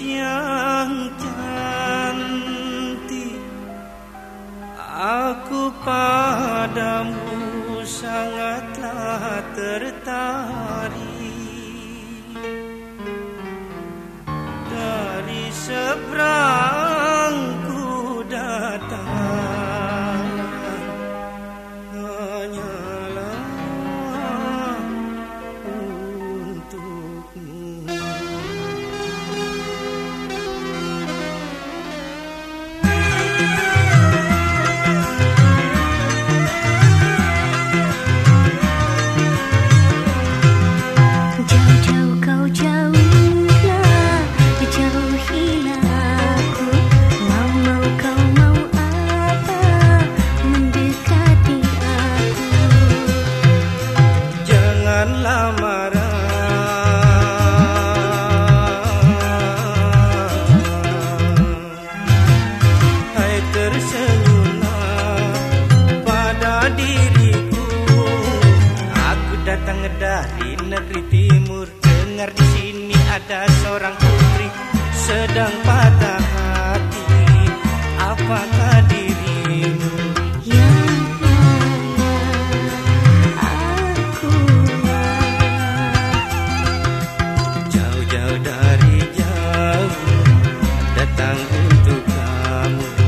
yang cantik. Aku padamu sangatlah tertarik Janganlah marah Hai tersenyumlah pada diriku. Aku datang dari negeri timur. Dengar di sini ada seorang putri Sedang patah hati. Apakah tocamos